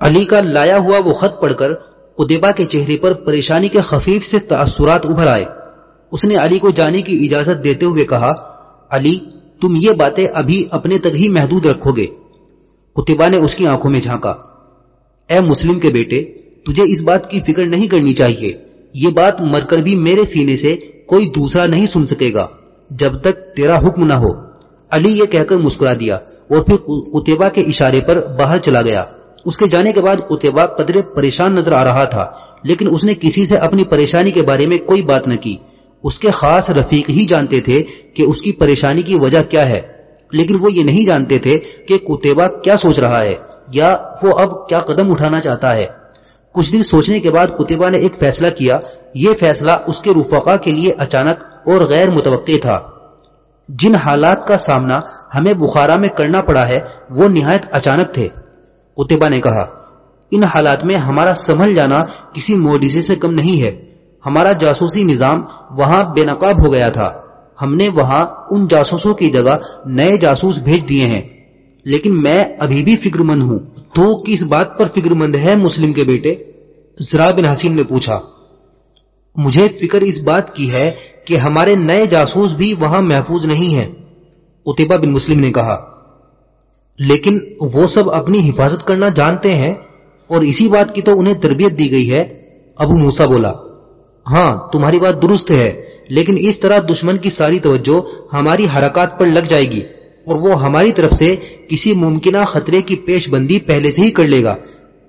علی کا لایا ہوا وہ خط پڑھ کر قطبہ کے چہرے پر پریشانی کے خفیف سے تاثرات ابھر آئے۔ اس نے علی کو جانے کی اجازت دیتے ہوئے کہا، علی، تم یہ باتیں ابھی اپنے تک ہی محدود رکھو گے۔ قطبہ نے اس کی آنکھوں میں جھانکا۔ اے مسلم کے بیٹے، تجھے اس بات کی فکر نہیں کرنی چاہیے۔ یہ بات مر کر بھی میرے سینے سے کوئی دوسرا نہیں سن سکے گا، جب تک تیرا حکم نہ ہو۔ علی یہ کہہ کر مسکرا دیا اور پھر قطبہ کے اشارے پر باہر چلا گیا۔ اس کے جانے کے بعد قطبہ قدرے پریشان نظر آ رہا تھا، لیکن اس نے کسی سے اپنی پریشانی کے بارے میں کوئی بات نہ کی۔ اس کے خاص رفیق ہی جانتے تھے کہ اس کی پریشانی کی وجہ کیا ہے، لیکن وہ یہ نہیں جانتے تھے کہ کتبہ کیا سوچ رہا ہے، یا وہ اب کیا قدم اٹھانا چاہتا ہے۔ کچھ دن سوچنے کے بعد کتبہ نے ایک فیصلہ کیا، یہ فیصلہ اس کے رفقا کے لیے اچانک اور غیر متوقع تھا۔ جن حالات کا سامنا ہمیں بخارا میں کرنا پڑا ہے، وہ نہایت اچانک تھے۔ کتبہ نے کہا، ان حالات میں ہمارا سنبھل جانا کسی موجزے سے کم نہیں ہے۔ ہمارا جاسوسی نظام وہاں بے نقاب ہو گیا تھا۔ ہم نے وہاں ان جاسوسوں کی جگہ نئے جاسوس بھیج دیے ہیں۔ لیکن میں ابھی بھی فکر مند ہوں۔ تو کس بات پر فکر مند ہے مسلم کے بیٹے؟ ذرا بن حسین نے پوچھا۔ مجھے فکر اس بات کی ہے کہ ہمارے نئے جاسوس بھی وہاں محفوظ نہیں ہیں۔ اتبا بن مسلم نے کہا۔ لیکن وہ سب اپنی حفاظت کرنا جانتے ہیں اور اسی بات کی تو انہیں تربیت دی گئی ہے۔ ابو موسا بولا ہاں تمہاری بات درست ہے، لیکن اس طرح دشمن کی ساری توجہ ہماری حرکات پر لگ جائے گی اور وہ ہماری طرف سے کسی ممکنہ خطرے کی پیش بندی پہلے سے ہی کر لے گا۔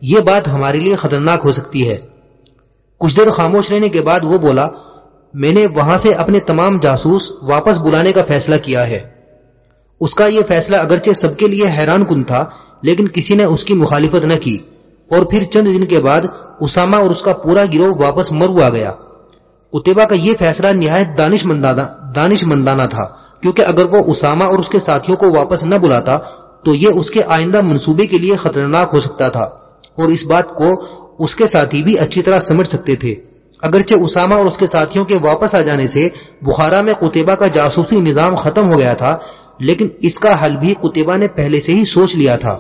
یہ بات ہمارے لیے خطرناک ہو سکتی ہے۔ کچھ دیر خاموش رہنے کے بعد وہ بولا، میں نے وہاں سے اپنے تمام جاسوس واپس بلانے کا فیصلہ کیا ہے۔ اس کا یہ فیصلہ اگرچہ سب کے لیے حیران کن تھا، لیکن کسی نے اس کی مخالفت نہ کی۔ اور پھر چند دن کے بعد اسامہ اور اس کا پورا گروہ واپس مرو آ گیا۔ اتبا کا یہ فیصلہ نہایت دانش مندانہ دانش مندانہ تھا، کیونکہ اگر وہ اسامہ اور اس کے ساتھیوں کو واپس نہ بلاتا، تو یہ اس کے آئندہ منصوبے کے لیے خطرناک ہو سکتا تھا۔ اور اس بات کو اس کے ساتھی بھی اچھی طرح سمجھ سکتے تھے۔ اگرچہ اسامہ اور اس کے ساتھیوں کے واپس آ جانے سے بخارا میں قطبہ کا جاسوسی نظام ختم ہو گیا تھا لیکن اس کا حل بھی قطبہ نے پہلے سے ہی سوچ لیا تھا۔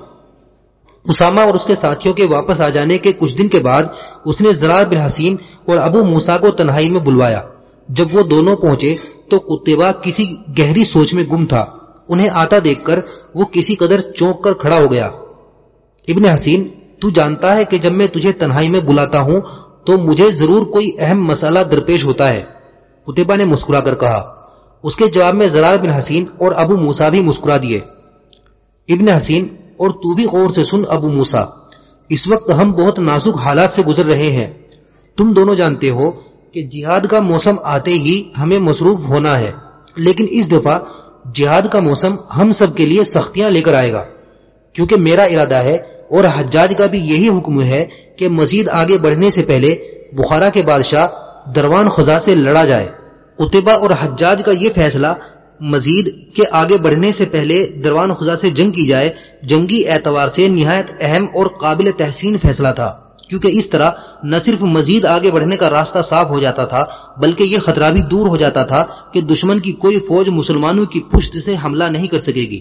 اسامہ اور اس کے ساتھیوں کے واپس آ جانے کے کچھ دن کے بعد اس نے زرار بن حسین اور ابو موسا کو تنہائی میں بلوایا۔ جب وہ دونوں پہنچے تو کتبہ کسی گہری سوچ میں گم تھا۔ انہیں آتا دیکھ کر وہ کسی قدر چونک کر کھڑا ہو گیا۔ ابن حسین، تو جانتا ہے کہ جب میں تجھے تنہائی میں بلاتا ہوں تو مجھے ضرور کوئی اہم مسئلہ درپیش ہوتا ہے۔ کتبہ نے مسکرا کر کہا اس کے جواب میں زرار بن حسین اور ابو موسا بھی مسکرا دیے۔ ابن حسین، اور تو بھی غور سے سن ابو موسا اس وقت ہم بہت نازک حالات سے گزر رہے ہیں۔ تم دونوں جانتے ہو کہ جہاد کا موسم آتے ہی ہمیں مصروف ہونا ہے، لیکن اس دفعہ جہاد کا موسم ہم سب کے لیے سختیاں لے کر آئے گا۔ کیونکہ میرا ارادہ ہے اور حجاج کا بھی یہی حکم ہے کہ مزید آگے بڑھنے سے پہلے بخارا کے بادشاہ دروان خزا سے لڑا جائے۔ اتبا اور حجاج کا یہ فیصلہ مزید کے آگے بڑھنے سے پہلے دروان خزا سے جنگ کی جائے، جنگی اعتبار سے نہایت اہم اور قابل تحسین فیصلہ تھا۔ کیونکہ اس طرح نہ صرف مزید آگے بڑھنے کا راستہ صاف ہو جاتا تھا، بلکہ یہ خطرہ بھی دور ہو جاتا تھا کہ دشمن کی کوئی فوج مسلمانوں کی پشت سے حملہ نہیں کر سکے گی۔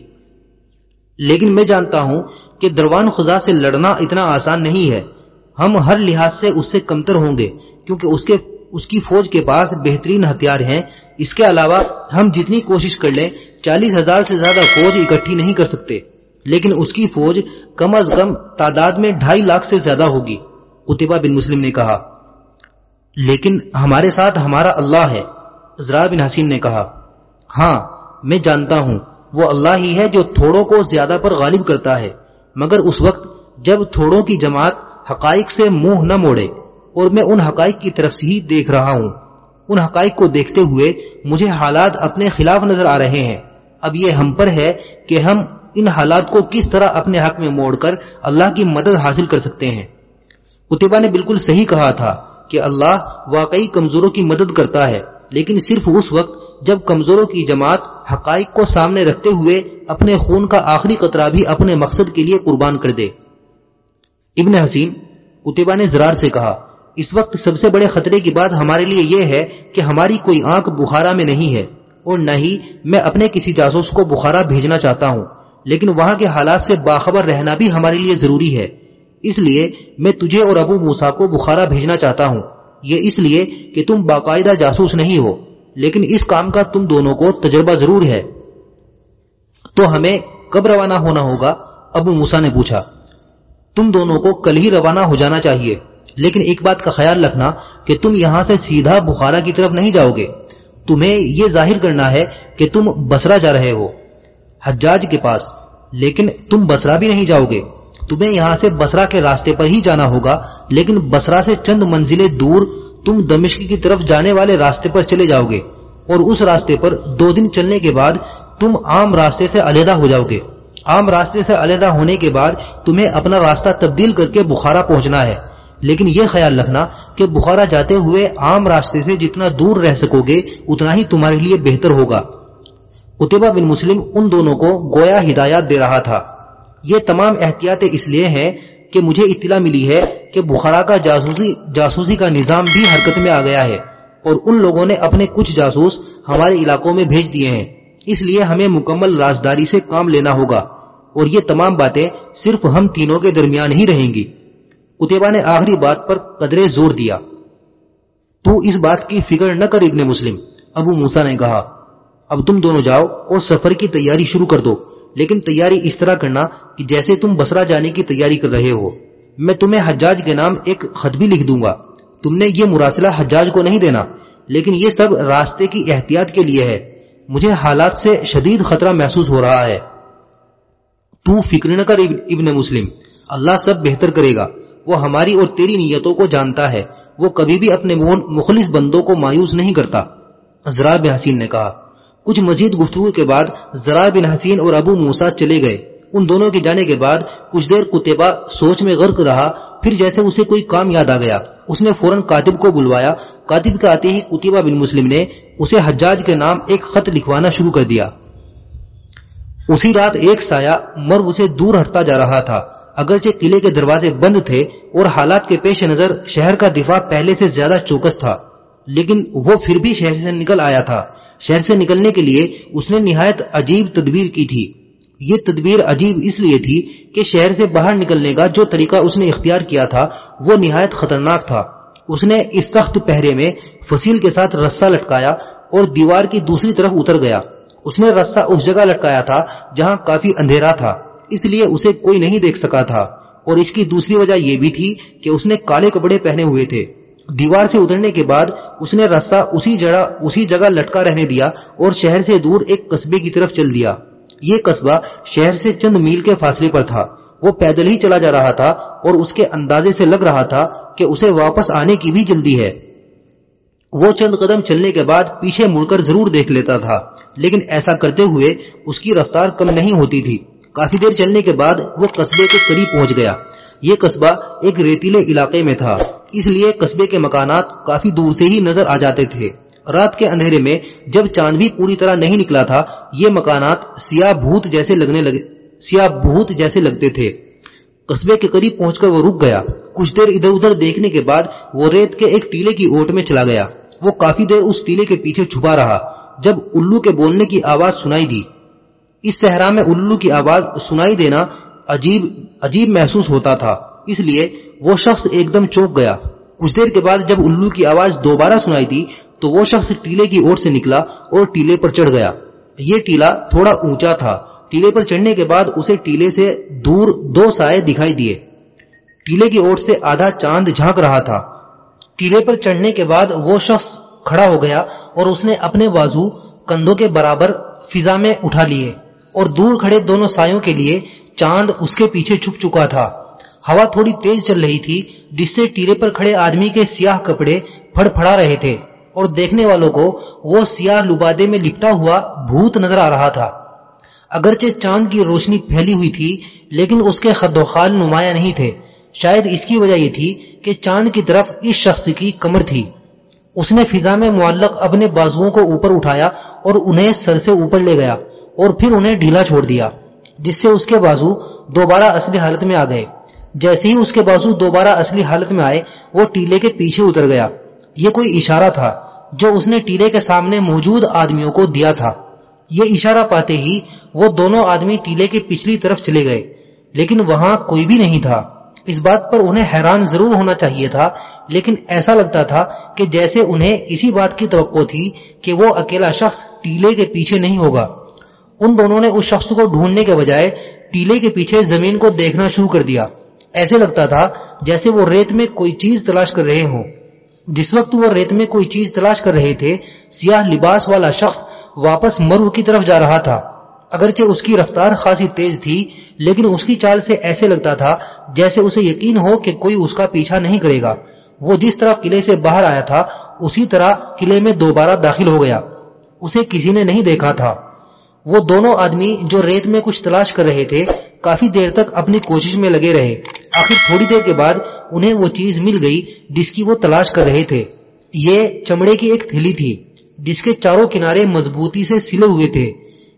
لیکن میں جانتا ہوں کہ دروان خزا سے لڑنا اتنا آسان نہیں ہے۔ ہم ہر لحاظ سے اس سے کمتر ہوں گے، کیونکہ اس کے اس کی فوج کے پاس بہترین ہتھیار ہیں۔ اس کے علاوہ ہم جتنی کوشش کر لیں، چالیس ہزار سے زیادہ فوج اکٹھی نہیں کر سکتے۔ لیکن اس کی فوج کم از کم تعداد میں ڈھائی لاکھ سے زیادہ ہوگی۔ قطبہ بن مسلم نے کہا۔ لیکن ہمارے ساتھ ہمارا اللہ ہے ذرا بن حسین نے کہا۔ ہاں میں جانتا ہوں، وہ اللہ ہی ہے جو تھوڑوں کو زیادہ پر غالب کرتا ہے۔ مگر اس وقت جب تھوڑوں کی جماعت حقائق سے منہ نہ موڑے۔ اور میں ان حقائق کی طرف سے ہی دیکھ رہا ہوں۔ ان حقائق کو دیکھتے ہوئے مجھے حالات اپنے خلاف نظر آ رہے ہیں۔ اب یہ ہم پر ہے کہ ہم ان حالات کو کس طرح اپنے حق میں موڑ کر اللہ کی مدد حاصل کر سکتے ہیں۔ کتبہ نے بالکل صحیح کہا تھا کہ اللہ واقعی کمزوروں کی مدد کرتا ہے، لیکن صرف اس وقت جب کمزوروں کی جماعت حقائق کو سامنے رکھتے ہوئے اپنے خون کا آخری قطرہ بھی اپنے مقصد کے لیے قربان کر دے۔ ابن حسین کتبہ نے زرار سے کہا اس وقت سب سے بڑے خطرے کی بات ہمارے لیے یہ ہے کہ ہماری کوئی آنکھ بخارا میں نہیں ہے اور نہ ہی میں اپنے کسی جاسوس کو بخارا بھیجنا چاہتا ہوں، لیکن وہاں کے حالات سے باخبر رہنا بھی ہمارے لیے ضروری ہے۔ اس لیے میں تجھے اور ابو موسا کو بخارا بھیجنا چاہتا ہوں۔ یہ اس لیے کہ تم باقاعدہ جاسوس نہیں ہو، لیکن اس کام کا تم دونوں کو تجربہ ضرور ہے۔ تو ہمیں کب روانہ ہونا ہوگا؟ ابو موسا نے پوچھا۔ تم دونوں کو کل ہی روانہ ہو جانا چاہیے۔ لیکن ایک بات کا خیال رکھنا کہ تم یہاں سے سیدھا بخارا کی طرف نہیں جاؤ گے۔ تمہیں یہ ظاہر کرنا ہے کہ تم بسرا جا رہے ہو، حجاج کے پاس، لیکن تم بسرا بھی نہیں جاؤ گے۔ تمہیں یہاں سے بسرا کے راستے پر ہی جانا ہوگا، لیکن بسرا سے چند منزلیں دور تم دمشق کی طرف جانے والے راستے پر چلے جاؤ گے، اور اس راستے پر دو دن چلنے کے بعد تم عام راستے سے علیحدہ ہو جاؤ گے۔ عام راستے سے علیحدہ ہونے کے بعد تمہیں اپنا راستہ تبدیل کر کے بخارا پہنچنا ہے۔ لیکن یہ خیال رکھنا کہ بخارا جاتے ہوئے عام راستے سے جتنا دور رہ سکو گے، اتنا ہی تمہارے لیے بہتر ہوگا۔ قطبہ بن مسلم ان دونوں کو گویا ہدایات دے رہا تھا۔ یہ تمام احتیاط اس لیے ہیں کہ مجھے اطلاع ملی ہے کہ بخارا کا جاسوسی جاسوسی کا نظام بھی حرکت میں آ گیا ہے اور ان لوگوں نے اپنے کچھ جاسوس ہمارے علاقوں میں بھیج دیے ہیں۔ اس لیے ہمیں مکمل رازداری سے کام لینا ہوگا اور یہ تمام باتیں صرف ہم تینوں کے درمیان ہی رہیں گی۔ کتبا نے آخری بات پر قدرے زور دیا۔ تو اس بات کی فکر نہ کر ابن مسلم۔ ابو موسا نے کہا، اب تم دونوں جاؤ اور سفر کی تیاری شروع کر دو۔ لیکن تیاری اس طرح کرنا کہ جیسے تم بسرا جانے کی تیاری کر رہے ہو۔ میں تمہیں حجاج کے نام ایک خط بھی لکھ دوں گا۔ تم نے یہ مراسلہ حجاج کو نہیں دینا، لیکن یہ سب راستے کی احتیاط کے لیے ہے۔ مجھے حالات سے شدید خطرہ محسوس ہو رہا ہے۔ تو فکر نہ کر ابن مسلم۔ اللہ سب بہتر کرے گا۔ وہ ہماری اور تیری نیتوں کو جانتا ہے۔ وہ کبھی بھی اپنے مخلص بندوں کو مایوس نہیں کرتا۔ ذرا بن حسین نے کہا، کچھ مزید گفتگو کے بعد ذرا بن حسین اور ابو موسا چلے گئے۔ ان دونوں کے جانے کے بعد کچھ دیر کتبا سوچ میں غرق رہا، پھر جیسے اسے کوئی کام یاد آ گیا۔ اس نے فوراً کاتب کو بلوایا۔ کاتب کے آتے ہی کتبا بن مسلم نے اسے حجاج کے نام ایک خط لکھوانا شروع کر دیا۔ اسی رات ایک سایہ مرو سے دور ہٹتا جا رہا تھا۔ اگرچہ قلعے کے دروازے بند تھے اور حالات کے پیش نظر شہر کا دفاع پہلے سے زیادہ چوکس تھا، لیکن وہ پھر بھی شہر سے نکل آیا تھا۔ شہر سے نکلنے کے لیے اس نے نہایت عجیب تدبیر کی تھی۔ یہ تدبیر عجیب اس لیے تھی کہ شہر سے باہر نکلنے کا جو طریقہ اس نے اختیار کیا تھا، وہ نہایت خطرناک تھا۔ اس نے اس سخت پہرے میں فصیل کے ساتھ رسا لٹکایا اور دیوار کی دوسری طرف اتر گیا۔ اس نے رسا اس جگہ لٹکایا تھا جہاں کافی اندھیرا تھا۔ اس لیے اسے کوئی نہیں دیکھ سکا تھا۔ اور اس کی دوسری وجہ یہ بھی تھی کہ اس نے کالے کپڑے پہنے ہوئے تھے۔ دیوار سے اترنے کے بعد اس نے رسا اسی جگہ اسی جگہ لٹکا رہنے دیا اور شہر سے دور ایک قصبے کی طرف چل دیا۔ یہ قصبہ شہر سے چند میل کے فاصلے پر تھا۔ وہ پیدل ہی چلا جا رہا تھا اور اس کے اندازے سے لگ رہا تھا کہ اسے واپس آنے کی بھی جلدی ہے۔ وہ چند قدم چلنے کے بعد پیچھے مڑ کر ضرور دیکھ لیتا تھا، لیکن ایسا کرتے ہوئے اس کی رفتار کم نہیں ہوتی تھی۔ کافی دیر چلنے کے بعد وہ قصبے کے قریب پہنچ گیا۔ یہ قصبہ ایک ریتیلے علاقے میں تھا، اس لیے قصبے کے مکانات کافی دور سے ہی نظر آ جاتے تھے۔ رات کے اندھیرے میں جب چاند بھی پوری طرح نہیں نکلا تھا، یہ مکانات سیاہ بھوت جیسے لگنے لگے، سیاہ بھوت جیسے لگتے تھے۔ قصبے کے قریب پہنچ کر وہ رک گیا۔ کچھ دیر ادھر ادھر دیکھنے کے بعد وہ ریت کے ایک ٹیلے کی اوٹ میں چلا گیا۔ وہ کافی دیر اس ٹیلے کے پیچھے چھپا رہا، جب الو کے بولنے کی آواز سنائی دی۔ اس صحرا میں الو کی آواز سنائی دینا عجیب عجیب محسوس ہوتا تھا۔ اس لیے وہ شخص ایک دم چوک گیا۔ کچھ دیر کے بعد جب الو کی آواز دوبارہ سنائی دی، تو وہ شخص ٹیلے کی اوٹ سے نکلا اور ٹیلے پر چڑھ گیا۔ یہ ٹیلا تھوڑا اونچا تھا۔ ٹیلے پر چڑھنے کے بعد اسے ٹیلے سے دور دو سائے دکھائی دیے۔ ٹیلے کی اوٹ سے آدھا چاند جھانک رہا تھا۔ ٹیلے پر چڑھنے کے بعد وہ شخص کھڑا ہو گیا اور اس نے اپنے بازو کندھوں کے برابر فضا میں اٹھا لیے۔ اور دور کھڑے دونوں سایوں کے لیے چاند اس کے پیچھے چھپ چکا تھا۔ ہوا تھوڑی تیز چل رہی تھی، جس سے ٹیرے پر کھڑے آدمی کے سیاہ کپڑے پھڑ پھڑا رہے تھے اور دیکھنے والوں کو وہ سیاہ لبادے میں لپٹا ہوا بھوت نظر آ رہا تھا۔ اگرچہ چاند کی روشنی پھیلی ہوئی تھی، لیکن اس کے خد و خال نمایاں نہیں تھے۔ شاید اس کی وجہ یہ تھی کہ چاند کی طرف اس شخص کی کمر تھی۔ اس نے فضا میں معلق اپنے بازوؤں کو اوپر اٹھایا اور انہیں سر سے اوپر لے گیا۔ اور پھر انہیں ڈھیلا چھوڑ دیا، جس سے اس کے بازو دوبارہ اصلی حالت میں آ گئے۔ جیسے ہی اس کے بازو دوبارہ اصلی حالت میں آئے، وہ ٹیلے کے پیچھے اتر گیا۔ یہ کوئی اشارہ تھا جو اس نے ٹیلے کے سامنے موجود آدمیوں کو دیا تھا۔ یہ اشارہ پاتے ہی وہ دونوں آدمی ٹیلے کے پچھلی طرف چلے گئے، لیکن وہاں کوئی بھی نہیں تھا۔ اس بات پر انہیں حیران ضرور ہونا چاہیے تھا، لیکن ایسا لگتا تھا کہ جیسے انہیں اسی بات کی توقع تھی کہ وہ اکیلا شخص ٹیلے کے پیچھے نہیں ہوگا۔ ان دونوں نے اس شخص کو ڈھونڈنے کے بجائے ٹیلے کے پیچھے زمین کو دیکھنا شروع کر دیا۔ ایسے لگتا تھا جیسے وہ ریت میں کوئی چیز تلاش کر رہے ہوں۔ جس وقت وہ ریت میں کوئی چیز تلاش کر رہے تھے، سیاہ لباس والا شخص واپس مرو کی طرف جا رہا تھا۔ اگرچہ اس کی رفتار خاصی تیز تھی، لیکن اس کی چال سے ایسے لگتا تھا جیسے اسے یقین ہو کہ کوئی اس کا پیچھا نہیں کرے گا۔ وہ جس طرح قلعے سے باہر آیا تھا، اسی طرح قلعے میں دوبارہ داخل ہو گیا۔ اسے کسی نے نہیں دیکھا تھا۔ وہ دونوں آدمی جو ریت میں کچھ تلاش کر رہے تھے، کافی دیر تک اپنی کوشش میں لگے رہے۔ آخر تھوڑی دیر کے بعد انہیں وہ چیز مل گئی جس کی وہ تلاش کر رہے تھے۔ یہ چمڑے کی ایک تھیلی تھی، جس کے چاروں کنارے مضبوطی سے سلے ہوئے تھے۔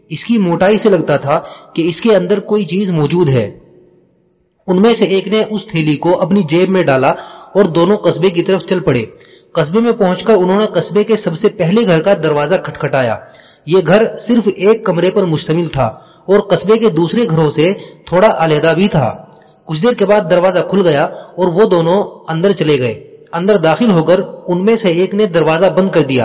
اس کی موٹائی سے لگتا تھا کہ اس کے اندر کوئی چیز موجود ہے۔ ان میں سے ایک نے اس تھیلی کو اپنی جیب میں ڈالا اور دونوں قصبے کی طرف چل پڑے۔ قصبے میں پہنچ کر انہوں نے قصبے کے سب سے پہلے گھر کا دروازہ کھٹکھٹایا۔ یہ گھر صرف ایک کمرے پر مشتمل تھا اور قصبے کے دوسرے گھروں سے تھوڑا علیحدہ بھی تھا۔ کچھ دیر کے بعد دروازہ کھل گیا اور وہ دونوں اندر چلے گئے۔ اندر داخل ہو کر ان میں سے ایک نے دروازہ بند کر دیا۔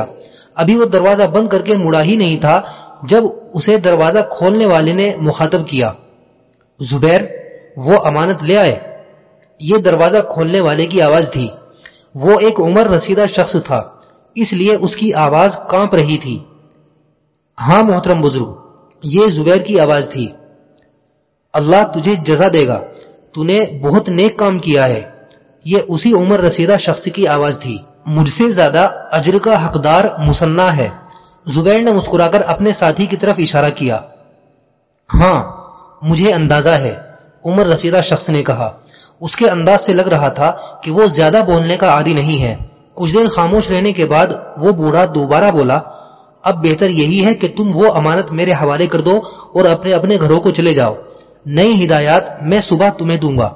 ابھی وہ دروازہ بند کر کے مڑا ہی نہیں تھا جب اسے دروازہ کھولنے والے نے مخاطب کیا۔ زبیر، وہ امانت لے آئے۔ یہ دروازہ کھولنے والے کی آواز تھی۔ وہ ایک عمر رسیدہ شخص تھا۔ اس لیے اس کی آواز کانپ رہی تھی۔ ہاں محترم بزرگ، یہ زبیر کی آواز تھی۔ اللہ تجھے جزا دے گا، تو نے بہت نیک کام کیا ہے۔ یہ اسی عمر رسیدہ شخص کی آواز تھی۔ مجھ سے زیادہ اجر کا حقدار مسنہ ہے۔ زبیر نے مسکرا کر اپنے ساتھی کی طرف اشارہ کیا۔ ہاں مجھے اندازہ ہے، عمر رسیدہ شخص نے کہا۔ اس کے انداز سے لگ رہا تھا کہ وہ زیادہ بولنے کا عادی نہیں ہے۔ کچھ دن خاموش رہنے کے بعد وہ بوڑھا دوبارہ بولا اب بہتر یہی ہے کہ تم وہ امانت میرے حوالے کر دو اور اپنے اپنے گھروں کو چلے جاؤ۔ نئی ہدایات میں صبح تمہیں دوں گا۔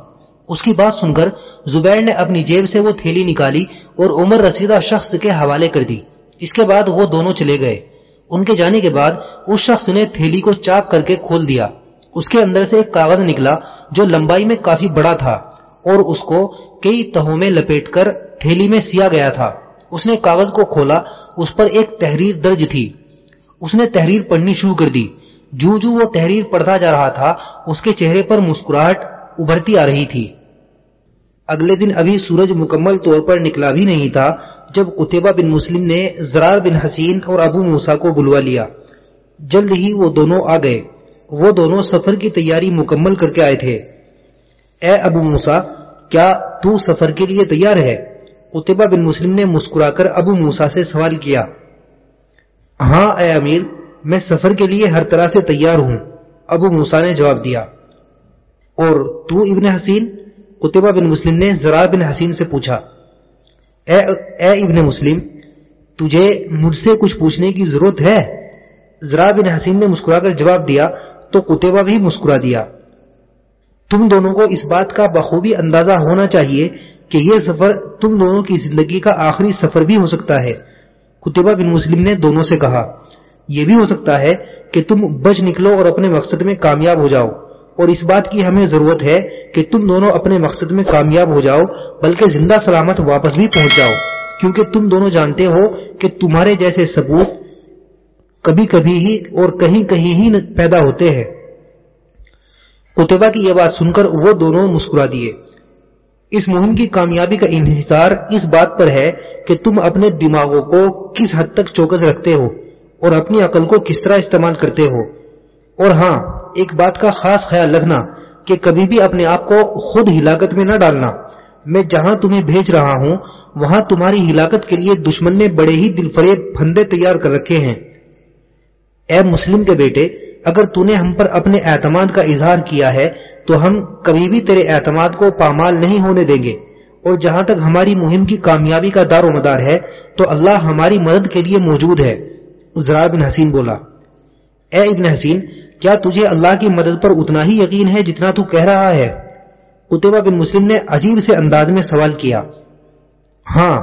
اس کی بات سن کر زبیر نے اپنی جیب سے وہ تھیلی نکالی اور عمر رسیدہ شخص کے حوالے کر دی۔ اس کے بعد وہ دونوں چلے گئے۔ ان کے جانے کے بعد اس شخص نے تھیلی کو چاک کر کے کھول دیا۔ اس کے اندر سے ایک کاغذ نکلا جو لمبائی میں کافی بڑا تھا اور اس کو کئی تہوں میں لپیٹ کر تھیلی میں سیا گیا تھا۔ اس نے کاغذ کو کھولا، اس پر ایک تحریر درج تھی۔ اس نے تحریر پڑھنی شروع کر دی۔ جو جو وہ تحریر پڑھتا جا رہا تھا، اس کے چہرے پر مسکراہٹ ابھرتی آ رہی تھی۔ اگلے دن ابھی سورج مکمل طور پر نکلا بھی نہیں تھا، جب قطبہ بن مسلم نے زرار بن حسین اور ابو موسا کو بلوا لیا۔ جلد ہی وہ دونوں آ گئے۔ وہ دونوں سفر کی تیاری مکمل کر کے آئے تھے۔ اے ابو موسا کیا تو سفر کے لیے تیار ہے؟ قطبہ بن مسلم نے مسکرا کر ابو موسا سے سوال کیا ہاں اے امیر میں سفر کے لیے ہر طرح سے تیار ہوں۔ ابو موسا نے جواب دیا اور تو ابن حسین؟ قطبہ بن مسلم نے زرار بن حسین سے پوچھا اے, اے ابن مسلم تجھے مجھ سے کچھ پوچھنے کی ضرورت ہے؟ زرار بن حسین نے مسکرا کر جواب دیا تو قطبہ بھی مسکرا دیا تم دونوں کو اس بات کا بخوبی اندازہ ہونا چاہیے کہ یہ سفر تم دونوں کی زندگی کا آخری سفر بھی ہو سکتا ہے۔ قطبہ بن مسلم نے دونوں سے کہا، یہ بھی ہو سکتا ہے کہ تم بچ نکلو اور اپنے مقصد میں کامیاب ہو جاؤ۔ اور اس بات کی ہمیں ضرورت ہے کہ تم دونوں اپنے مقصد میں کامیاب ہو جاؤ، بلکہ زندہ سلامت واپس بھی پہنچ جاؤ۔ کیونکہ تم دونوں جانتے ہو کہ تمہارے جیسے ثبوت کبھی کبھی ہی اور کہیں کہیں ہی پیدا ہوتے ہیں۔ کتبہ کی یہ بات سن کر وہ دونوں مسکرا دیے۔ اس مہم کی کامیابی کا انحصار اس بات پر ہے کہ تم اپنے دماغوں کو کس حد تک چوکس رکھتے ہو اور اپنی عقل کو کس طرح استعمال کرتے ہو۔ اور ہاں ایک بات کا خاص خیال رکھنا کہ کبھی بھی اپنے آپ کو خود ہلاکت میں نہ ڈالنا۔ میں جہاں تمہیں بھیج رہا ہوں، وہاں تمہاری ہلاکت کے لیے دشمن نے بڑے ہی دل فریب پھندے تیار کر رکھے ہیں۔ اے مسلم کے بیٹے اگر تو نے ہم پر اپنے اعتماد کا اظہار کیا ہے، تو ہم کبھی بھی تیرے اعتماد کو پامال نہیں ہونے دیں گے۔ اور جہاں تک ہماری مہم کی کامیابی کا دار و مدار ہے، تو اللہ ہماری مدد کے لیے موجود ہے۔ بن حسین بولا، اے ابن حسین، کیا تجھے اللہ کی مدد پر اتنا ہی یقین ہے جتنا تو کہہ رہا ہے؟ قطبہ بن مسلم نے عجیب سے انداز میں سوال کیا ہاں۔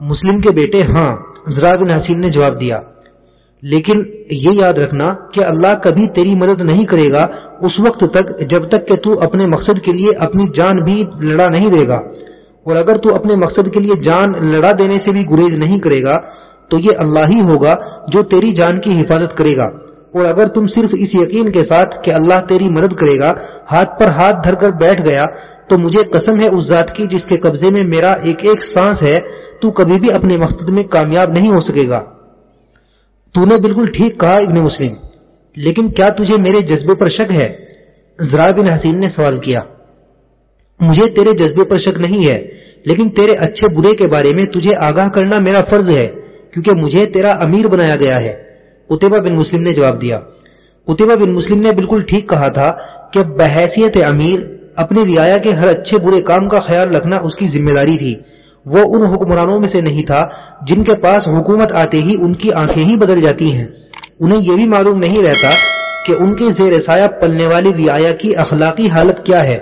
مسلم کے بیٹے ہاں۔ زرا بن حسین نے جواب دیا لیکن یہ یاد رکھنا کہ اللہ کبھی تیری مدد نہیں کرے گا اس وقت تک جب تک کہ تو اپنے مقصد کے لیے اپنی جان بھی لڑا نہیں دے گا۔ اور اگر تو اپنے مقصد کے لیے جان لڑا دینے سے بھی گریز نہیں کرے گا، تو یہ اللہ ہی ہوگا جو تیری جان کی حفاظت کرے گا۔ اور اگر تم صرف اس یقین کے ساتھ کہ اللہ تیری مدد کرے گا، ہاتھ پر ہاتھ دھر کر بیٹھ گیا، تو مجھے قسم ہے اس ذات کی جس کے قبضے میں میرا ایک ایک سانس ہے، تو کبھی بھی اپنے مقصد میں کامیاب نہیں ہو سکے گا۔ تو نے بالکل ٹھیک کہا ابن مسلم، لیکن کیا تجھے میرے جذبے پر شک ہے؟ ذرا بن حسین نے سوال کیا، مجھے تیرے جذبے پر شک نہیں ہے، لیکن تیرے اچھے برے کے بارے میں تجھے آگاہ کرنا میرا فرض ہے، کیونکہ مجھے تیرا امیر بنایا گیا ہے۔ اتبا بن مسلم نے جواب دیا۔ اتبا بن مسلم نے بالکل ٹھیک کہا تھا کہ بحیثیت امیر اپنی رعایا کے ہر اچھے برے کام کا خیال رکھنا اس کی ذمہ داری تھی۔ وہ ان حکمرانوں میں سے نہیں تھا جن کے پاس حکومت آتے ہی ان کی آنکھیں ہی بدل جاتی ہیں۔ انہیں یہ بھی معلوم نہیں رہتا کہ ان کے زیر سایہ پلنے والی رعایا کی اخلاقی حالت کیا ہے۔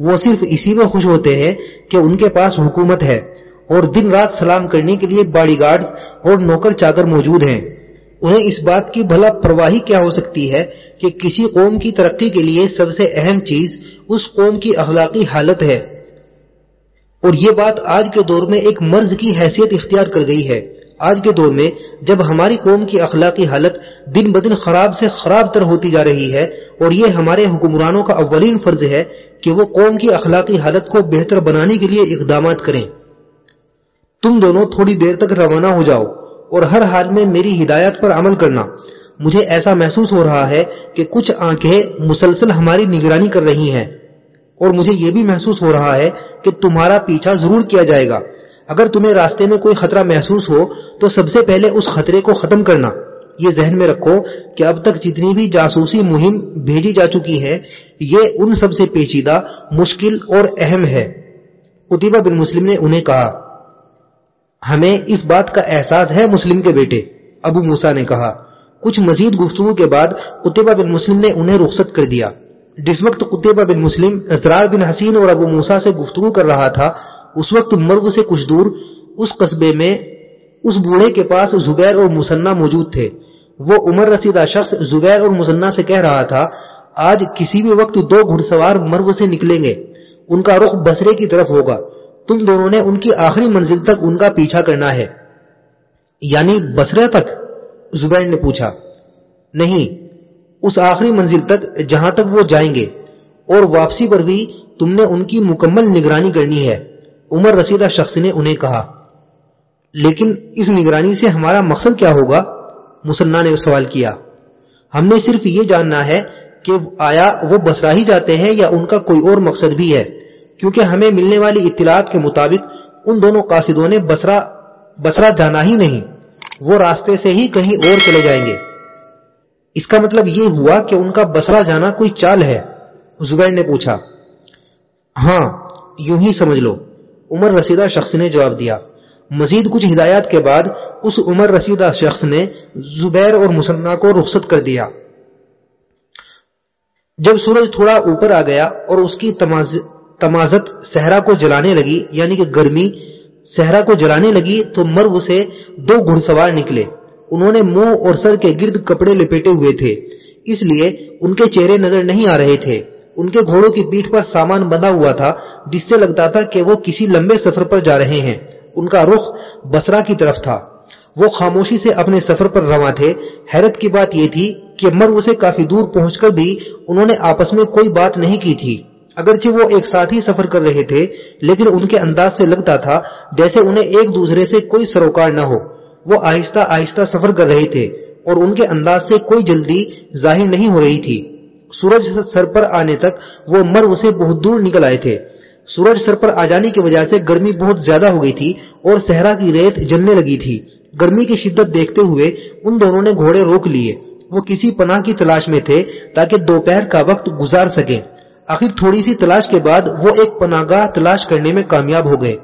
وہ صرف اسی میں خوش ہوتے ہیں کہ ان کے پاس حکومت ہے اور دن رات سلام کرنے کے لیے باڈی گارڈز اور نوکر چاکر موجود ہیں۔ انہیں اس بات کی بھلا پرواہی کیا ہو سکتی ہے کہ کسی قوم کی ترقی کے لیے سب سے اہم چیز اس قوم کی اخلاقی حالت ہے۔ اور یہ بات آج کے دور میں ایک مرض کی حیثیت اختیار کر گئی ہے۔ آج کے دور میں جب ہماری قوم کی اخلاقی حالت دن بدن خراب سے خراب تر ہوتی جا رہی ہے اور یہ ہمارے حکمرانوں کا اولین فرض ہے کہ وہ قوم کی اخلاقی حالت کو بہتر بنانے کے لیے اقدامات کریں۔ تم دونوں تھوڑی دیر تک روانہ ہو جاؤ اور ہر حال میں میری ہدایت پر عمل کرنا۔ مجھے ایسا محسوس ہو رہا ہے کہ کچھ آنکھیں مسلسل ہماری نگرانی کر رہی ہیں۔ اور مجھے یہ بھی محسوس ہو رہا ہے کہ تمہارا پیچھا ضرور کیا جائے گا۔ اگر تمہیں راستے میں کوئی خطرہ محسوس ہو، تو سب سے پہلے اس خطرے کو ختم کرنا۔ یہ ذہن میں رکھو کہ اب تک جتنی بھی جاسوسی مہم بھیجی جا چکی ہے، یہ ان سب سے پیچیدہ، مشکل اور اہم ہے۔ اتیبہ بن مسلم نے انہیں کہا، ہمیں اس بات کا احساس ہے مسلم کے بیٹے، ابو موسا نے کہا۔ کچھ مزید گفتگو کے بعد قطبہ بن مسلم نے انہیں رخصت کر دیا۔ جس وقت قطبہ بن مسلم اسرار بن حسین اور ابو موسا سے گفتگو کر رہا تھا، اس وقت مرگ سے کچھ دور اس قصبے میں اس بوڑھے کے پاس زبیر اور مسنہ موجود تھے۔ وہ عمر رسیدہ شخص زبیر اور مسنہ سے کہہ رہا تھا، آج کسی بھی وقت دو گھڑ سوار مرگ سے نکلیں گے، ان کا رخ بسرے کی طرف ہوگا۔ تم دونوں نے ان کی آخری منزل تک ان کا پیچھا کرنا ہے۔ یعنی بسرے تک؟ زبیر نے پوچھا۔ نہیں اس آخری منزل تک جہاں تک وہ جائیں گے۔ اور واپسی پر بھی تم نے ان کی مکمل نگرانی کرنی ہے۔ عمر رسیدہ شخص نے انہیں کہا، لیکن اس نگرانی سے ہمارا مقصد کیا ہوگا؟ مسنا نے سوال کیا۔ ہم نے صرف یہ جاننا ہے کہ آیا وہ بسرا ہی جاتے ہیں یا ان کا کوئی اور مقصد بھی ہے، کیونکہ ہمیں ملنے والی اطلاعات کے مطابق ان دونوں قاصدوں نے بسرا بسرا جانا ہی نہیں، وہ راستے سے ہی کہیں اور چلے جائیں گے۔ اس کا مطلب یہ ہوا کہ ان کا بسرا جانا کوئی چال ہے۔ زبیر نے پوچھا ہاں یوں ہی سمجھ لو۔ عمر رسیدہ شخص نے جواب دیا۔ مزید کچھ ہدایات کے بعد اس عمر رسیدہ شخص نے زبیر اور مسنہ کو رخصت کر دیا۔ جب سورج تھوڑا اوپر آ گیا اور اس کی تمازت صحرا کو جلانے لگی یعنی کہ گرمی صحرا کو جلانے لگی، تو مرگ سے دو گھڑ سوار نکلے۔ انہوں نے منہ اور سر کے گرد کپڑے لپیٹے ہوئے تھے۔ اس لیے ان کے چہرے نظر نہیں آ رہے تھے۔ ان کے گھوڑوں کی پیٹھ پر سامان بندھا ہوا تھا، جس سے لگتا تھا کہ وہ کسی لمبے سفر پر جا رہے ہیں۔ ان کا رخ بسرا کی طرف تھا۔ وہ خاموشی سے اپنے سفر پر رواں تھے۔ حیرت کی بات یہ تھی کہ مرگ سے کافی دور پہنچ کر بھی انہوں نے آپس میں کوئی بات نہیں کی تھی۔ اگرچہ وہ ایک ساتھ ہی سفر کر رہے تھے، لیکن ان کے انداز سے لگتا تھا جیسے انہیں ایک دوسرے سے کوئی سروکار نہ ہو۔ وہ آہستہ آہستہ سفر کر رہے تھے اور ان کے انداز سے کوئی جلدی ظاہر نہیں ہو رہی تھی۔ سورج سر پر آنے تک وہ مرو سے بہت دور نکل آئے تھے۔ سورج سر پر آ جانے کی وجہ سے گرمی بہت زیادہ ہو گئی تھی اور صحرا کی ریت جلنے لگی تھی۔ گرمی کی شدت دیکھتے ہوئے ان دونوں نے گھوڑے روک لیے۔ وہ کسی پناہ کی تلاش میں تھے تاکہ دوپہر کا وقت گزار سکیں آخر تھوڑی سی تلاش کے بعد وہ ایک پناہ گاہ تلاش کرنے میں کامیاب ہو گئے۔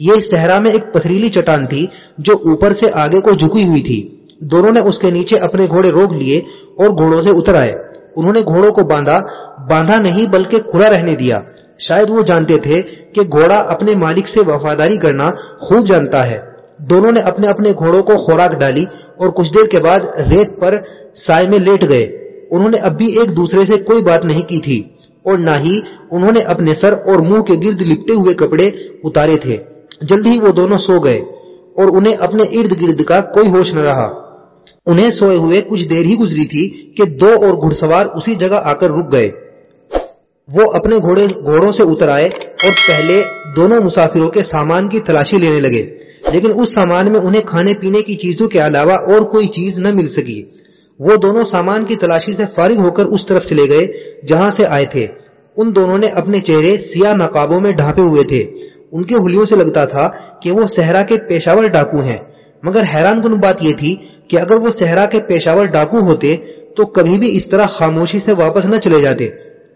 یہ صحرا میں ایک پتھریلی چٹان تھی جو اوپر سے آگے کو جھکی ہوئی تھی۔ دونوں نے اس کے نیچے اپنے گھوڑے روک لیے اور گھوڑوں سے اتر آئے۔ انہوں نے گھوڑوں کو باندھا باندھا نہیں بلکہ کھلا رہنے دیا۔ شاید وہ جانتے تھے کہ گھوڑا اپنے مالک سے وفاداری کرنا خوب جانتا ہے۔ دونوں نے اپنے اپنے گھوڑوں کو خوراک ڈالی اور کچھ دیر کے بعد ریت پر سائے میں لیٹ گئے۔ انہوں نے اب بھی ایک دوسرے سے کوئی بات نہیں کی تھی اور نہ ہی انہوں نے اپنے سر اور منہ کے گرد لپٹے ہوئے کپڑے اتارے تھے۔ جلد ہی وہ دونوں سو گئے اور انہیں اپنے ارد گرد کا کوئی ہوش نہ رہا۔ انہیں سوئے ہوئے کچھ دیر ہی گزری تھی کہ دو اور گھڑ سوار اسی جگہ آ کر رک گئے۔ وہ اپنے گھوڑے گھوڑوں سے اتر آئے اور پہلے دونوں مسافروں کے سامان کی تلاشی لینے لگے۔ لیکن اس سامان میں انہیں کھانے پینے کی چیزوں کے علاوہ اور کوئی چیز نہ مل سکی۔ وہ دونوں سامان کی تلاشی سے فارغ ہو کر اس طرف چلے گئے جہاں سے آئے تھے۔ ان دونوں نے اپنے چہرے سیاہ نقابوں میں ڈھانپے ہوئے تھے۔ ان کے ہولیوں سے لگتا تھا کہ وہ صحرا کے پیشاور ڈاکو ہیں۔ مگر حیران کن بات یہ تھی کہ اگر وہ صحرا کے پیشاور ڈاکو ہوتے تو کبھی بھی اس طرح خاموشی سے واپس نہ چلے جاتے۔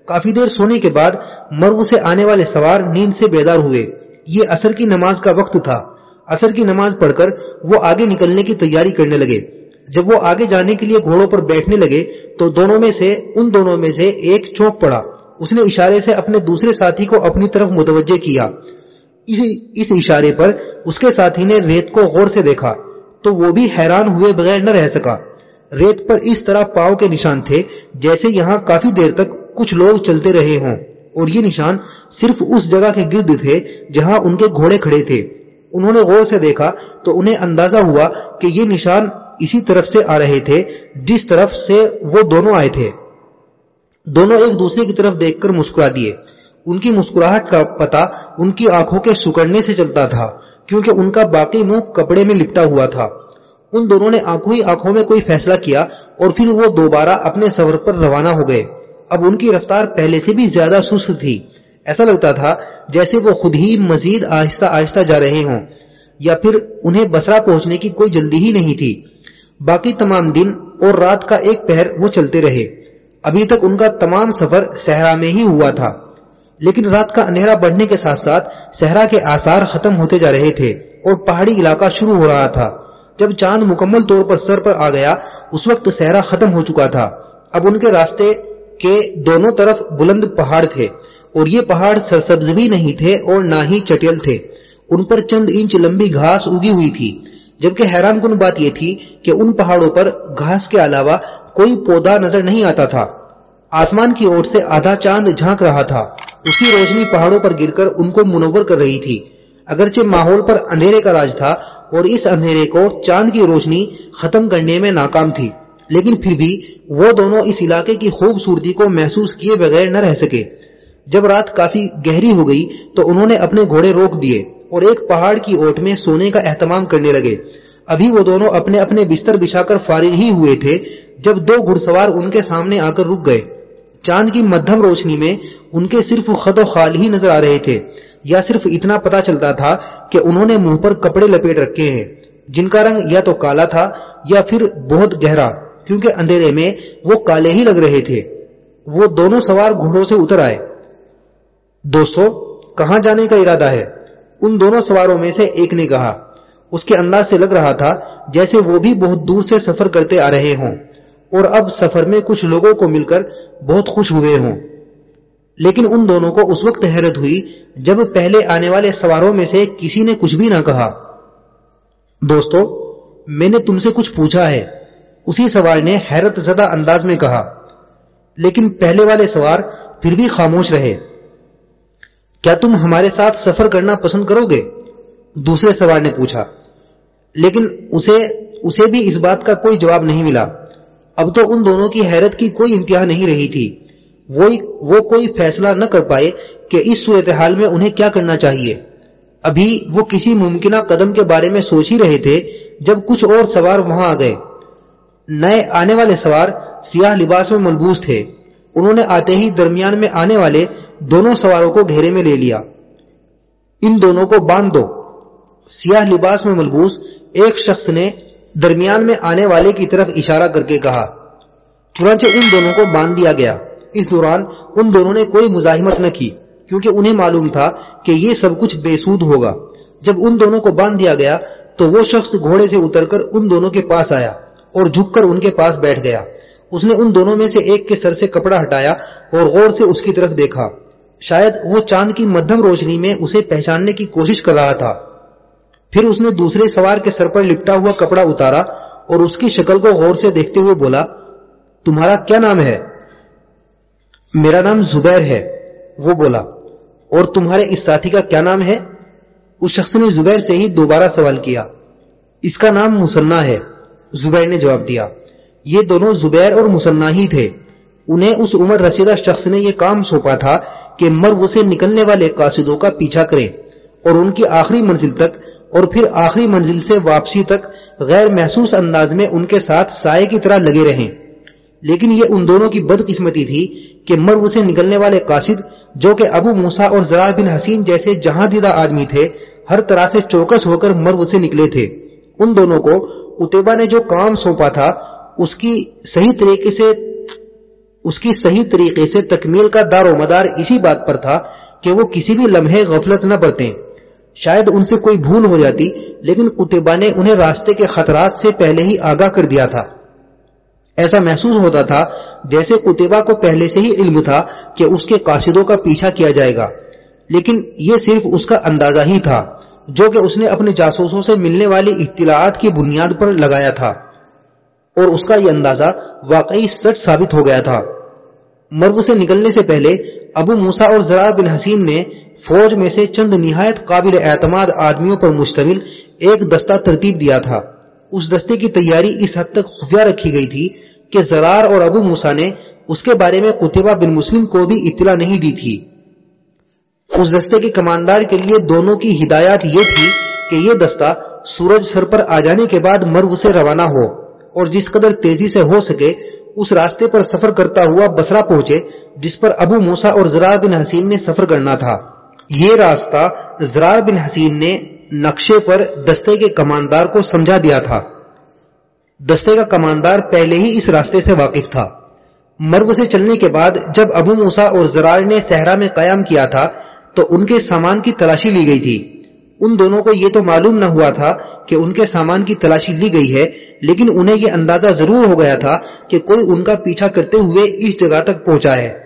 کافی دیر سونے کے بعد مرغ سے آنے والے سوار نیند سے بیدار ہوئے۔ یہ اثر کی نماز کا وقت تھا۔ اثر کی نماز پڑھ کر وہ آگے نکلنے کی تیاری کرنے لگے۔ جب وہ آگے جانے کے لیے گھوڑوں پر بیٹھنے لگے تو دونوں میں سے، ان دونوں میں سے ایک چونک پڑا۔ اس نے اشارے سے اپنے دوسرے ساتھی کو اپنی طرف متوجہ کیا۔ اس اشارے پر اس کے ساتھی نے ریت کو غور سے دیکھا تو وہ بھی حیران ہوئے بغیر نہ رہ سکا۔ ریت پر اس طرح پاؤں کے نشان تھے جیسے یہاں کافی دیر تک کچھ لوگ چلتے رہے ہوں۔ اور یہ نشان صرف اس جگہ کے گرد تھے جہاں ان کے گھوڑے کھڑے تھے۔ انہوں نے غور سے دیکھا تو انہیں اندازہ ہوا کہ یہ نشان اسی طرف سے آ رہے تھے، جس طرف سے وہ دونوں آئے تھے۔ دونوں ایک دوسرے کی طرف دیکھ کر مسکرا دیے۔ ان کی مسکراہٹ کا پتا ان کی آنکھوں کے سکڑنے سے چلتا تھا، کیونکہ ان کا باقی منہ کپڑے میں لپٹا ہوا تھا۔ ان دونوں نے آنکھوں ہی آنکھوں میں کوئی فیصلہ کیا اور پھر وہ دوبارہ اپنے سفر پر روانہ ہو گئے۔ اب ان کی رفتار پہلے سے بھی زیادہ سست تھی۔ ایسا لگتا تھا جیسے وہ خود ہی مزید آہستہ آہستہ جا رہے ہوں، یا پھر انہیں بسرا پہنچنے کی کوئی جلدی ہی نہیں تھی۔ باقی تمام دن اور رات کا ایک پہر وہ چلتے رہے۔ ابھی تک ان کا تمام سفر صحرا میں ہی ہوا تھا۔ لیکن رات کا اندھیرا بڑھنے کے ساتھ ساتھ صحرا کے آثار ختم ہوتے جا رہے تھے اور پہاڑی علاقہ شروع ہو رہا تھا۔ جب چاند مکمل طور پر سر پر آ گیا، اس وقت صحرا ختم ہو چکا تھا۔ اب ان کے راستے کے دونوں طرف بلند پہاڑ تھے اور یہ پہاڑ سرسبز بھی نہیں تھے اور نہ ہی چٹیل تھے۔ ان پر چند انچ لمبی گھاس اگی ہوئی تھی۔ جبکہ حیران کن بات یہ تھی کہ ان پہاڑوں پر گھاس کے علاوہ کوئی پودا نظر نہیں آتا تھا۔ آسمان کی اور سے آدھا چاند جھانک رہا تھا۔ اسی روشنی پہاڑوں پر گر کر ان کو منور کر رہی تھی۔ اگرچہ ماحول پر اندھیرے کا راج تھا اور اس اندھیرے کو چاند کی روشنی ختم کرنے میں ناکام تھی، لیکن پھر بھی وہ دونوں اس علاقے کی خوبصورتی کو محسوس کیے بغیر نہ رہ سکے۔ جب رات کافی گہری ہو گئی تو انہوں نے اپنے گھوڑے روک دیے اور ایک پہاڑ کی اوٹ میں سونے کا اہتمام کرنے لگے۔ ابھی وہ دونوں اپنے اپنے بستر بچھا کر فارغ ہی ہوئے تھے جب دو گھڑ سوار ان کے سامنے آ کر رک گئے۔ چاند کی مدھم روشنی میں ان کے صرف خد و خال ہی نظر آ رہے تھے، یا صرف اتنا پتا چلتا تھا کہ انہوں نے منہ پر کپڑے لپیٹ رکھے ہیں، جن کا رنگ یا تو کالا تھا یا پھر بہت گہرا، کیونکہ اندھیرے میں وہ کالے ہی لگ رہے تھے۔ وہ دونوں سوار گھوڑوں سے اتر آئے۔ دوستو، کہاں جانے کا ارادہ ہے؟ ان دونوں سواروں میں سے ایک نے کہا، اس کے انداز سے لگ رہا تھا جیسے وہ بھی بہت دور سے سفر کرتے آ رہے ہوں۔ اور اب سفر میں کچھ لوگوں کو مل کر بہت خوش ہوئے ہوں۔ لیکن ان دونوں کو اس وقت حیرت ہوئی جب پہلے آنے والے سواروں میں سے کسی نے کچھ بھی نہ کہا۔ دوستو، میں نے تم سے کچھ پوچھا ہے۔ اسی سوار نے حیرت زدہ انداز میں کہا۔ لیکن پہلے والے سوار پھر بھی خاموش رہے۔ کیا تم ہمارے ساتھ سفر کرنا پسند کرو گے؟ دوسرے سوار نے پوچھا۔ لیکن اسے اسے بھی اس بات کا کوئی جواب نہیں ملا۔ اب تو ان دونوں کی حیرت کی کوئی انتہا نہیں رہی تھی۔ وہ کوئی فیصلہ نہ کر پائے کہ اس صورتحال میں انہیں کیا کرنا چاہیے۔ ابھی وہ کسی ممکنہ قدم کے بارے میں سوچ ہی رہے تھے جب کچھ اور سوار وہاں آ گئے۔ نئے آنے والے سوار سیاہ لباس میں ملبوس تھے۔ انہوں نے آتے ہی درمیان میں آنے والے دونوں سواروں کو گھیرے میں لے لیا۔ ان دونوں کو باندھ دو۔ سیاہ لباس میں ملبوس ایک شخص نے درمیان میں آنے والے کی طرف اشارہ کر کے کہا، چنانچہ ان دونوں کو باندھ دیا گیا۔ اس دوران ان دونوں نے کوئی مزاحمت نہ کی، کیونکہ انہیں معلوم تھا کہ یہ سب کچھ بے سود ہوگا۔ جب ان دونوں کو باندھ دیا گیا، تو وہ شخص گھوڑے سے اتر کر ان دونوں کے پاس آیا اور جھک کر ان کے پاس بیٹھ گیا۔ اس نے ان دونوں میں سے ایک کے سر سے کپڑا ہٹایا اور غور سے اس کی طرف دیکھا۔ شاید وہ چاند کی مدھم روشنی میں اسے پہچاننے کی کوشش کر رہا تھا۔ پھر اس نے دوسرے سوار کے سر پر لپٹا ہوا کپڑا اتارا اور اس کی شکل کو غور سے دیکھتے ہوئے بولا، تمہارا کیا نام ہے؟ میرا نام زبیر ہے، وہ بولا، اور تمہارے اس ساتھی کا کیا نام ہے؟ اس شخص نے زبیر سے ہی دوبارہ سوال کیا۔ اس کا نام مسنا ہے۔ زبیر نے جواب دیا، یہ دونوں زبیر اور مسنا ہی تھے۔ انہیں اس عمر رسیدہ شخص نے یہ کام سونپا تھا کہ مرو سے نکلنے والے قاصدوں کا پیچھا کریں اور ان کی آخری منزل تک اور پھر آخری منزل سے واپسی تک غیر محسوس انداز میں ان کے ساتھ سائے کی طرح لگے رہیں۔ لیکن یہ ان دونوں کی بد قسمتی تھی کہ مرو سے نکلنے والے قاصد، جو کہ ابو موسا اور زرار بن حسین جیسے جہاں دیدہ آدمی تھے، ہر طرح سے چوکس ہو کر مرو سے نکلے تھے۔ ان دونوں کو اتبا نے جو کام سونپا تھا، اس کی صحیح طریقے سے، اس کی صحیح طریقے سے تکمیل کا دار و مدار اسی بات پر تھا کہ وہ کسی بھی لمحے غفلت نہ برتے شاید ان سے کوئی بھول ہو جاتی، لیکن کتبا نے انہیں راستے کے خطرات سے پہلے ہی آگاہ کر دیا تھا۔ ایسا محسوس ہوتا تھا جیسے کتبا کو پہلے سے ہی علم تھا کہ اس کے قاصدوں کا پیچھا کیا جائے گا۔ لیکن یہ صرف اس کا اندازہ ہی تھا، جو کہ اس نے اپنے جاسوسوں سے ملنے والی اطلاعات کی بنیاد پر لگایا تھا۔ اور اس کا یہ اندازہ واقعی سچ ثابت ہو گیا تھا۔ مرگ سے نکلنے سے پہلے ابو موسا اور زرا بن حسین نے فوج میں سے چند نہایت قابل اعتماد آدمیوں پر مشتمل ایک دستہ ترتیب دیا تھا۔ اس دستے کی تیاری اس حد تک خفیہ رکھی گئی تھی کہ زرار اور ابو موسا نے اس کے بارے میں قطبہ بن مسلم کو بھی اطلاع نہیں دی تھی۔ اس دستے کے کماندار کے لیے دونوں کی ہدایات یہ تھی کہ یہ دستہ سورج سر پر آ جانے کے بعد مرو سے روانہ ہو اور جس قدر تیزی سے ہو سکے اس راستے پر سفر کرتا ہوا بسرا پہنچے جس پر ابو موسا اور زرار بن حسین نے سفر کرنا تھا۔ یہ راستہ زرار بن حسین نے نقشے پر دستے کے کماندار کو سمجھا دیا تھا۔ دستے کا کماندار پہلے ہی اس راستے سے واقف تھا۔ مرو سے چلنے کے بعد جب ابو موسا اور زرار نے صحرا میں قیام کیا تھا تو ان کے سامان کی تلاشی لی گئی تھی۔ ان دونوں کو یہ تو معلوم نہ ہوا تھا کہ ان کے سامان کی تلاشی لی گئی ہے، لیکن انہیں یہ اندازہ ضرور ہو گیا تھا کہ کوئی ان کا پیچھا کرتے ہوئے اس جگہ تک پہنچا ہے۔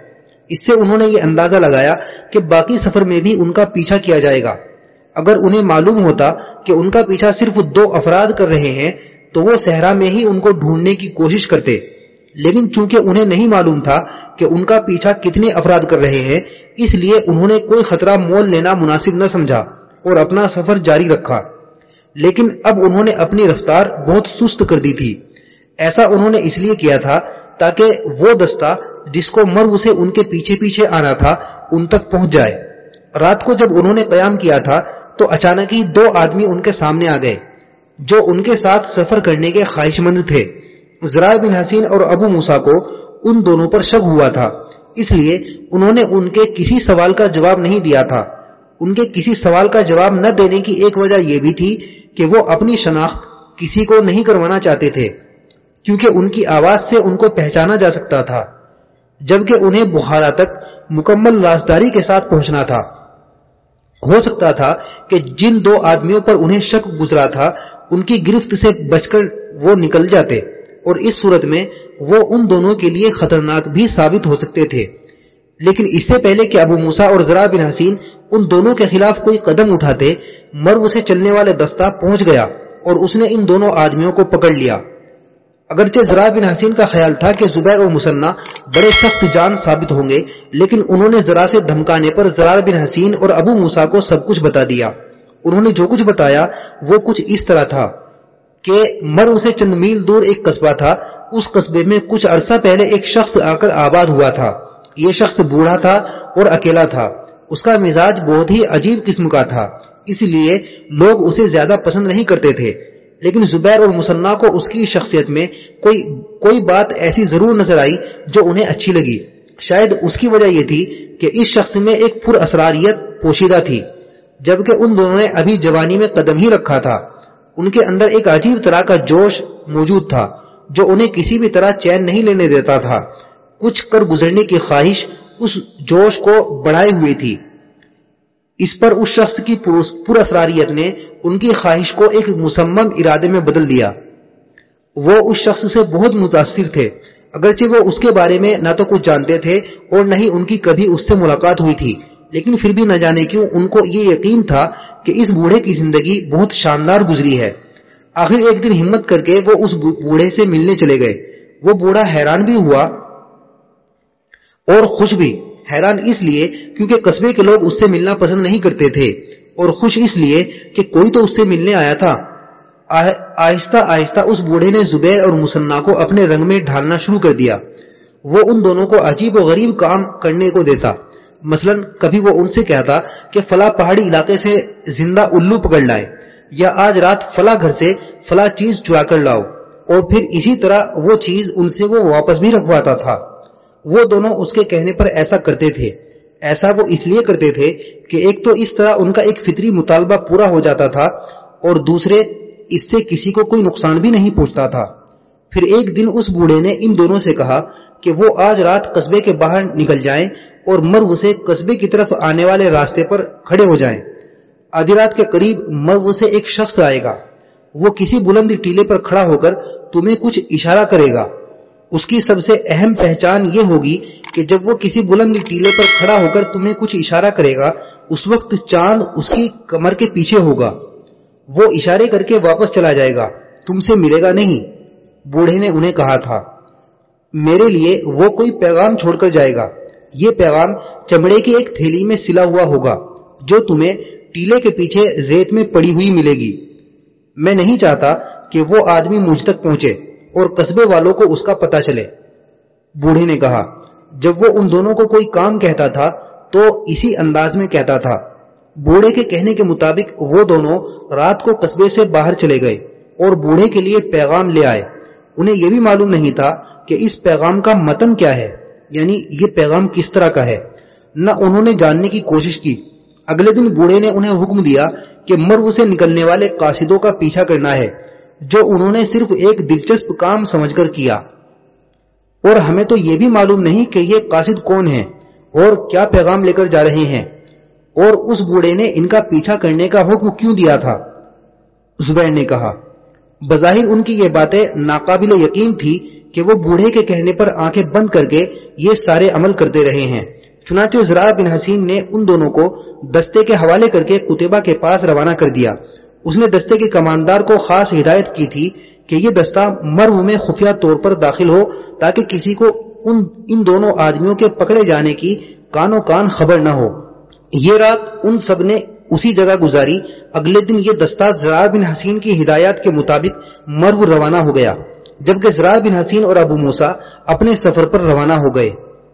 اس سے انہوں نے یہ اندازہ لگایا کہ باقی سفر میں بھی ان کا پیچھا کیا جائے گا۔ اگر انہیں معلوم ہوتا کہ ان کا پیچھا صرف دو افراد کر رہے ہیں، تو وہ صحرا میں ہی ان کو ڈھونڈنے کی کوشش کرتے۔ لیکن چونکہ انہیں نہیں معلوم تھا کہ ان کا پیچھا کتنے افراد کر رہے ہیں، اس لیے انہوں نے کوئی خطرہ مول لینا مناسب نہ سمجھا۔ اور اپنا سفر جاری رکھا۔ لیکن اب انہوں نے اپنی رفتار بہت سست کر دی تھی۔ ایسا انہوں نے اس لیے کیا تھا تاکہ وہ دستہ جس کو مرو سے ان کے پیچھے پیچھے آنا تھا، ان تک پہنچ جائے۔ رات کو جب انہوں نے قیام کیا تھا، تو اچانک ہی دو آدمی ان کے سامنے آ گئے، جو ان کے ساتھ سفر کرنے کے خواہش مند تھے۔ ذرائع بن حسین اور ابو موسا کو ان دونوں پر شک ہوا تھا۔ اس لیے انہوں نے ان کے کسی سوال کا جواب نہیں دیا تھا۔ ان کے کسی سوال کا جواب نہ دینے کی ایک وجہ یہ بھی تھی کہ وہ اپنی شناخت کسی کو نہیں کروانا چاہتے تھے، کیونکہ ان کی آواز سے ان کو پہچانا جا سکتا تھا، جبکہ انہیں بخارا تک مکمل رازداری کے ساتھ پہنچنا تھا۔ ہو سکتا تھا کہ جن دو آدمیوں پر انہیں شک گزرا تھا، ان کی گرفت سے بچ کر وہ نکل جاتے، اور اس صورت میں وہ ان دونوں کے لیے خطرناک بھی ثابت ہو سکتے تھے۔ لیکن اس سے پہلے کہ ابو موسا اور ذرا بن حسین ان دونوں کے خلاف کوئی قدم اٹھاتے مرو سے چلنے والے دستہ پہنچ گیا اور اس نے ان دونوں آدمیوں کو پکڑ لیا۔ اگرچہ ذرا بن حسین کا خیال تھا کہ زبیر اور مسنہ بڑے سخت جان ثابت ہوں گے، لیکن انہوں نے ذرا سے دھمکانے پر ذرا بن حسین اور ابو موسا کو سب کچھ بتا دیا۔ انہوں نے جو کچھ بتایا وہ کچھ اس طرح تھا کہ مرو سے چند میل دور ایک قصبہ تھا، اس قصبے میں کچھ عرصہ پہلے ایک شخص آ کر آباد ہوا تھا۔ یہ شخص بوڑھا تھا اور اکیلا تھا۔ اس کا مزاج بہت ہی عجیب قسم کا تھا، اس لیے لوگ اسے زیادہ پسند نہیں کرتے تھے۔ لیکن زبیر اور مسنا کو اس کی شخصیت میں کوئی کوئی بات ایسی ضرور نظر آئی جو انہیں اچھی لگی۔ شاید اس کی وجہ یہ تھی کہ اس شخص میں ایک پر اسراریت پوشیدہ تھی، جبکہ ان دونوں نے ابھی جوانی میں قدم ہی رکھا تھا۔ ان کے اندر ایک عجیب طرح کا جوش موجود تھا، جو انہیں کسی بھی طرح چین نہیں لینے دیتا تھا۔ کچھ کر گزرنے کی خواہش اس جوش کو بڑھائے ہوئی تھی۔ اس پر اس شخص کی پر اسراریت نے ان کی خواہش کو ایک مسمم ارادے میں بدل دیا۔ وہ اس شخص سے بہت متاثر تھے۔ اگرچہ وہ اس کے بارے میں نہ تو کچھ جانتے تھے اور نہ ہی ان کی کبھی اس سے ملاقات ہوئی تھی، لیکن پھر بھی نہ جانے کیوں ان کو یہ یقین تھا کہ اس بوڑھے کی زندگی بہت شاندار گزری ہے۔ آخر ایک دن ہمت کر کے وہ اس بوڑھے سے ملنے چلے گئے۔ وہ بوڑھا حیران بھی ہوا۔ اور خوش بھی، حیران اس لیے کیونکہ قصبے کے لوگ اس سے ملنا پسند نہیں کرتے تھے، اور خوش اس لیے کہ کوئی تو اس سے ملنے آیا تھا۔ آہستہ آہستہ اس بوڑھے نے زبیر اور مسنا کو اپنے رنگ میں ڈھالنا شروع کر دیا۔ وہ ان دونوں کو عجیب و غریب کام کرنے کو دیتا۔ مثلا کبھی وہ ان سے کہتا کہ فلاں پہاڑی علاقے سے زندہ الو پکڑ لائے، یا آج رات فلاں گھر سے فلاں چیز چرا کر لاؤ۔ اور پھر اسی طرح وہ چیز ان سے وہ واپس بھی رکھواتا تھا۔ وہ دونوں اس کے کہنے پر ایسا کرتے تھے۔ ایسا وہ اس لیے کرتے تھے کہ ایک تو اس طرح ان کا ایک فطری مطالبہ پورا ہو جاتا تھا اور دوسرے اس سے کسی کو کوئی نقصان بھی نہیں پہنچتا تھا۔ پھر ایک دن اس بوڑھے نے ان دونوں سے کہا کہ وہ آج رات قصبے کے باہر نکل جائیں اور مرو سے قصبے کی طرف آنے والے راستے پر کھڑے ہو جائیں۔ آدھی رات کے قریب مرو سے ایک شخص آئے گا۔ وہ کسی بلند ٹیلے پر کھڑا ہو کر تمہیں کچھ اشارہ کرے گا۔ اس کی سب سے اہم پہچان یہ ہوگی کہ جب وہ کسی بلند ٹیلے پر کھڑا ہو کر تمہیں کچھ اشارہ کرے گا، اس وقت چاند اس کی کمر کے پیچھے ہوگا۔ وہ اشارے کر کے واپس چلا جائے گا۔ تم سے ملے گا نہیں، بوڑھے نے انہیں کہا تھا۔ میرے لیے وہ کوئی پیغام چھوڑ کر جائے گا۔ یہ پیغام چمڑے کی ایک تھیلی میں سلا ہوا ہوگا، جو تمہیں ٹیلے کے پیچھے ریت میں پڑی ہوئی ملے گی۔ میں نہیں چاہتا کہ وہ آدمی مجھ تک پہنچے۔ اور قصبے والوں کو اس کا پتا چلے۔ بوڑھے نے کہا، جب وہ ان دونوں کو کوئی کام کہتا تھا، تو اسی انداز میں کہتا تھا۔ بوڑھے کے کہنے کے مطابق وہ دونوں رات کو قصبے سے باہر چلے گئے اور بوڑھے کے لیے پیغام لے آئے۔ انہیں یہ بھی معلوم نہیں تھا کہ اس پیغام کا متن کیا ہے یعنی یہ پیغام کس طرح کا ہے۔ نہ انہوں نے جاننے کی کوشش کی۔ اگلے دن بوڑھے نے انہیں حکم دیا کہ مرو سے نکلنے والے قاصدوں کا پیچھا کرنا ہے۔ جو انہوں نے صرف ایک دلچسپ کام سمجھ کر کیا۔ اور ہمیں تو یہ بھی معلوم نہیں کہ یہ قاصد کون ہے اور کیا پیغام لے کر جا رہے ہیں۔ اور اس بوڑھے نے ان کا پیچھا کرنے کا حکم کیوں دیا تھا؟ زبیر نے کہا، بظاہر ان کی یہ باتیں ناقابل یقین تھی کہ وہ بوڑھے کے کہنے پر آنکھیں بند کر کے یہ سارے عمل کرتے رہے ہیں۔ چنانچہ زرا بن حسین نے ان دونوں کو دستے کے حوالے کر کے کتبہ کے پاس روانہ کر دیا۔ اس نے دستے کے کماندار کو خاص ہدایت کی تھی کہ یہ دستہ مرو میں خفیہ طور پر داخل ہو تاکہ کسی کو ان ان دونوں آدمیوں کے پکڑے جانے کی کانوں کان خبر نہ ہو۔ یہ رات ان سب نے اسی جگہ گزاری۔ اگلے دن یہ دستہ زرار بن حسین کی ہدایات کے مطابق مرو روانہ ہو گیا، جبکہ زرار بن حسین اور ابو موسا اپنے سفر پر روانہ ہو گئے۔